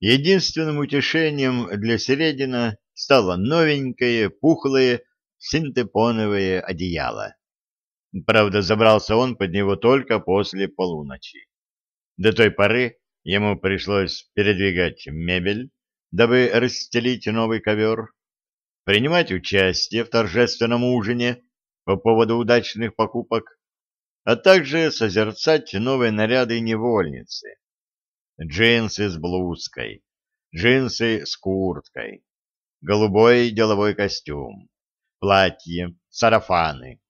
Единственным утешением для Середина стало новенькое, пухлое, синтепоновое одеяло. Правда, забрался он под него только после полуночи. До той поры ему пришлось передвигать мебель, дабы расстелить новый ковер, принимать участие в торжественном ужине по поводу удачных покупок, а также созерцать новые наряды невольницы. Джинсы с блузкой, джинсы с курткой, голубой деловой костюм, платье, сарафаны,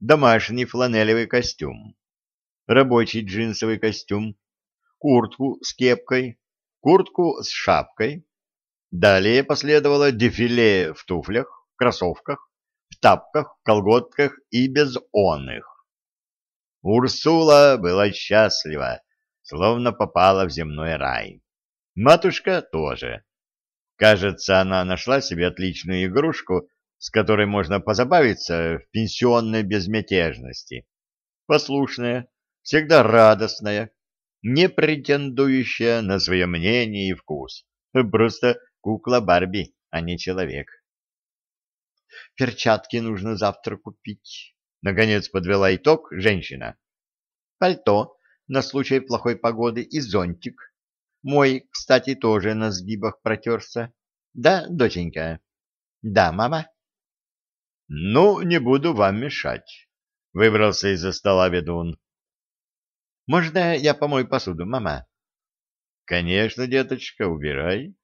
домашний фланелевый костюм, рабочий джинсовый костюм, куртку с кепкой, куртку с шапкой. Далее последовало дефиле в туфлях, кроссовках, в тапках, колготках и без оных. Урсула была счастлива, словно попала в земной рай. Матушка тоже. Кажется, она нашла себе отличную игрушку с которой можно позабавиться в пенсионной безмятежности. Послушная, всегда радостная, не претендующая на свое мнение и вкус. Просто кукла Барби, а не человек. Перчатки нужно завтра купить. Наконец подвела итог женщина. Пальто на случай плохой погоды и зонтик. Мой, кстати, тоже на сгибах протерся. Да, доченька? Да, мама? — Ну, не буду вам мешать, — выбрался из-за стола ведун. — Можно я помою посуду, мама? — Конечно, деточка, убирай.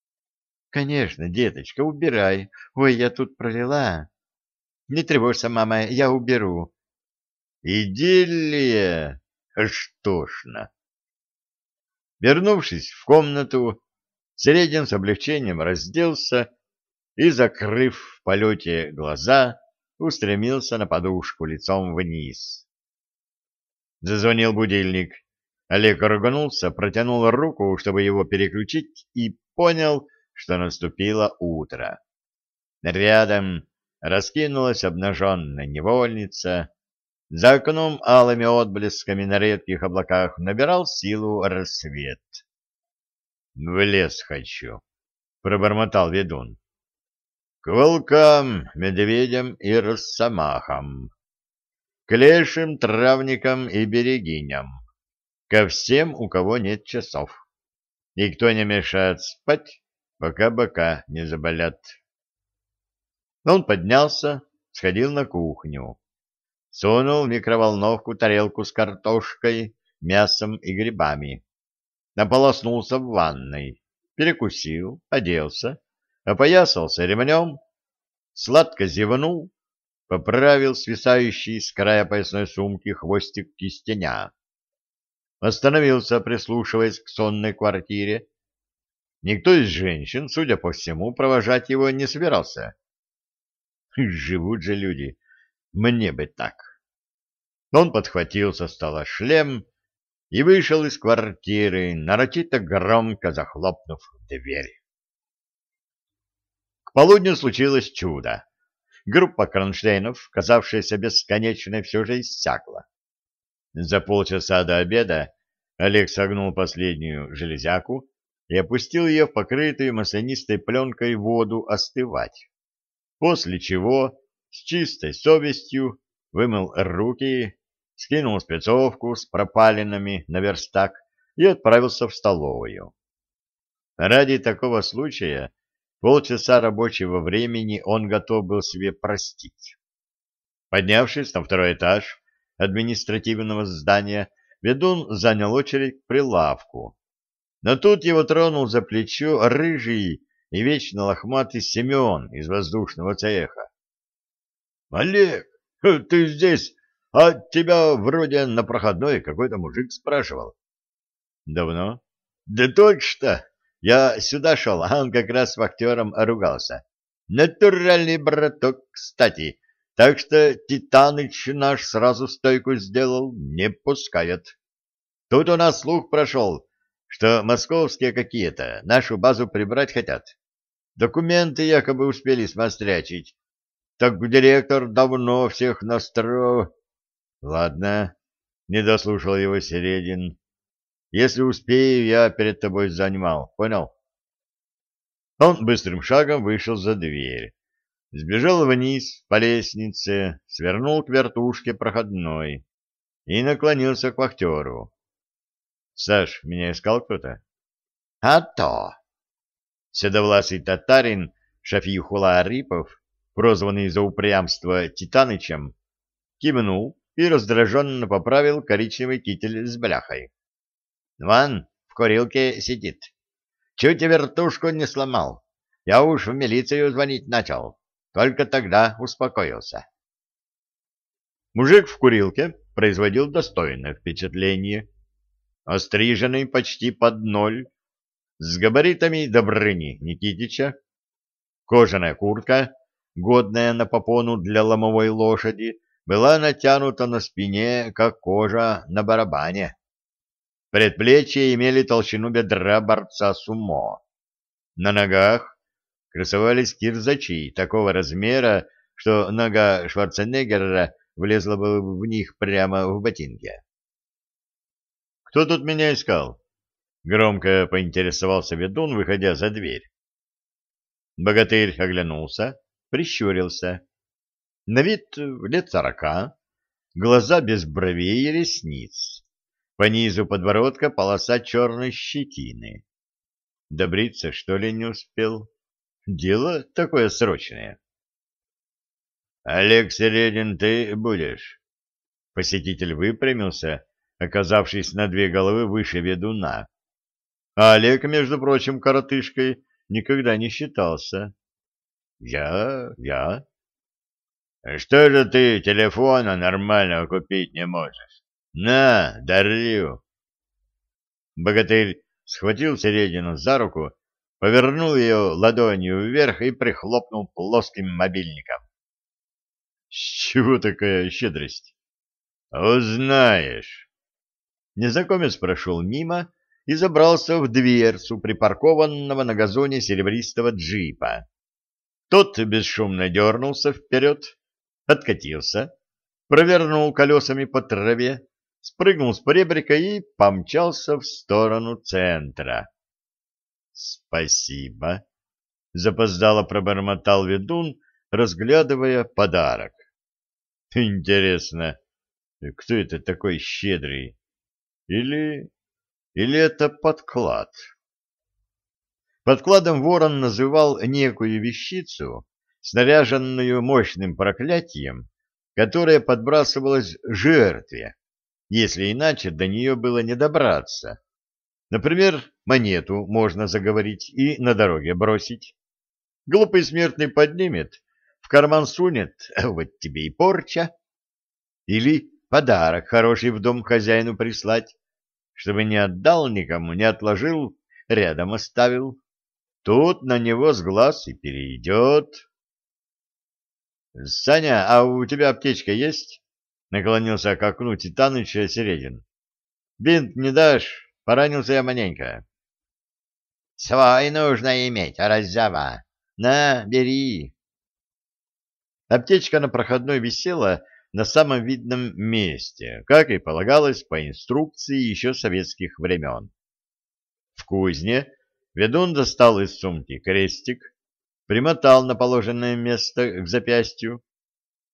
— Конечно, деточка, убирай. Ой, я тут пролила. — Не тревожься, мама, я уберу. — Идиллия! Что ж на! Вернувшись в комнату, Середин с облегчением разделся и, закрыв в полете глаза, устремился на подушку лицом вниз. Зазвонил будильник. Олег ругнулся, протянул руку, чтобы его переключить, и понял, что наступило утро. Рядом раскинулась обнаженная невольница. За окном алыми отблесками на редких облаках набирал силу рассвет. — В лес хочу, — пробормотал ведун к волкам, медведям и росомахам, к лешим, травникам и берегиням, ко всем, у кого нет часов. И кто не мешает спать, пока бока не заболят. Он поднялся, сходил на кухню, сунул в микроволновку тарелку с картошкой, мясом и грибами, наполоснулся в ванной, перекусил, оделся опоясался ремнем, сладко зевнул, поправил свисающий с края поясной сумки хвостик кистеня. Остановился, прислушиваясь к сонной квартире. Никто из женщин, судя по всему, провожать его не собирался. Живут же люди, мне бы так. Он подхватил со стола шлем и вышел из квартиры, нарочито громко захлопнув дверь. К полудню случилось чудо. Группа кронштейнов, казавшаяся бесконечной, все же иссякла. За полчаса до обеда Олег согнул последнюю железяку и опустил ее в покрытую маслянистой пленкой воду остывать, после чего с чистой совестью вымыл руки, скинул спецовку с пропалинами на верстак и отправился в столовую. Ради такого случая Полчаса рабочего времени он готов был себе простить. Поднявшись на второй этаж административного здания, ведун занял очередь к прилавку. Но тут его тронул за плечо рыжий и вечно лохматый Семен из воздушного цеха. — Олег, ты здесь, а тебя вроде на проходной какой-то мужик спрашивал. — Давно? — Да только что. Я сюда шел, а он как раз с вахтером ругался. Натуральный браток, кстати. Так что Титаныч наш сразу стойку сделал, не пускает. Тут у нас слух прошел, что московские какие-то нашу базу прибрать хотят. Документы якобы успели смострячить. Так директор давно всех настро... Ладно, не дослушал его Середин. Если успею, я перед тобой занимал. Понял? Он быстрым шагом вышел за дверь. Сбежал вниз по лестнице, свернул к вертушке проходной и наклонился к вахтеру. — Саш, меня искал кто-то? — А то! Седовласый татарин Шафихула Арипов, прозванный за упрямство Титанычем, кивнул и раздраженно поправил коричневый китель с бляхой. Ван в курилке сидит. Чуть вертушку не сломал. Я уж в милицию звонить начал. Только тогда успокоился. Мужик в курилке производил достойное впечатление. Остриженный почти под ноль, с габаритами Добрыни Никитича, кожаная куртка, годная на попону для ломовой лошади, была натянута на спине, как кожа на барабане. Предплечья имели толщину бедра борца с умо. На ногах красовались кирзачи такого размера, что нога Шварценеггера влезла бы в них прямо в ботинке. «Кто тут меня искал?» — громко поинтересовался ведун, выходя за дверь. Богатырь оглянулся, прищурился. На вид лет сорока, глаза без бровей и ресниц. По низу подбородка полоса черной щетины. Добриться, что ли, не успел? Дело такое срочное. — Олег Середин, ты будешь? Посетитель выпрямился, оказавшись на две головы выше ведуна. А Олег, между прочим, коротышкой никогда не считался. — Я, я. — Что же ты телефона нормального купить не можешь? На, дарю. Богатырь схватил Середину за руку, повернул ее ладонью вверх и прихлопнул плоским мобильником. С чего такая щедрость? Узнаешь. Незнакомец прошел мимо и забрался в дверцу припаркованного на газоне серебристого джипа. Тот бесшумно дернулся вперед, откатился, провернул колесами по траве, спрыгнул с поребрика и помчался в сторону центра. «Спасибо», — запоздало пробормотал ведун, разглядывая подарок. «Интересно, кто это такой щедрый? Или... или это подклад?» Подкладом ворон называл некую вещицу, снаряженную мощным проклятием, которая подбрасывалась жертве если иначе до нее было не добраться. Например, монету можно заговорить и на дороге бросить. Глупый смертный поднимет, в карман сунет, вот тебе и порча. Или подарок хороший в дом хозяину прислать, чтобы не отдал никому, не отложил, рядом оставил. Тут на него с глаз и перейдет. — Саня, а у тебя аптечка есть? Наклонился к окну Титаныча Середин. Бинт не дашь? Поранился я маленько. Свой нужно иметь, раззява. На, бери. Аптечка на проходной висела на самом видном месте, как и полагалось по инструкции еще советских времен. В кузне ведун достал из сумки крестик, примотал на положенное место к запястью,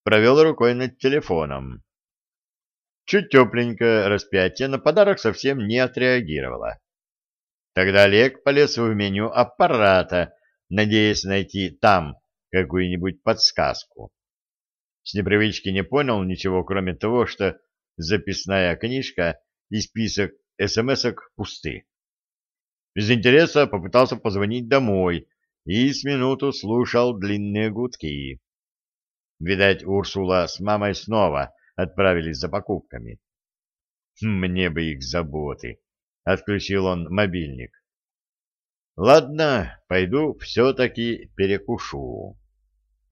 провел рукой над телефоном. Чуть тепленькое распятие на подарок совсем не отреагировало. Тогда Олег полез в меню аппарата, надеясь найти там какую-нибудь подсказку. С непривычки не понял ничего, кроме того, что записная книжка и список смс-ок пусты. Без интереса попытался позвонить домой и с минуту слушал длинные гудки. Видать, Урсула с мамой снова отправились за покупками. Мне бы их заботы. Отключил он мобильник. Ладно, пойду все-таки перекушу.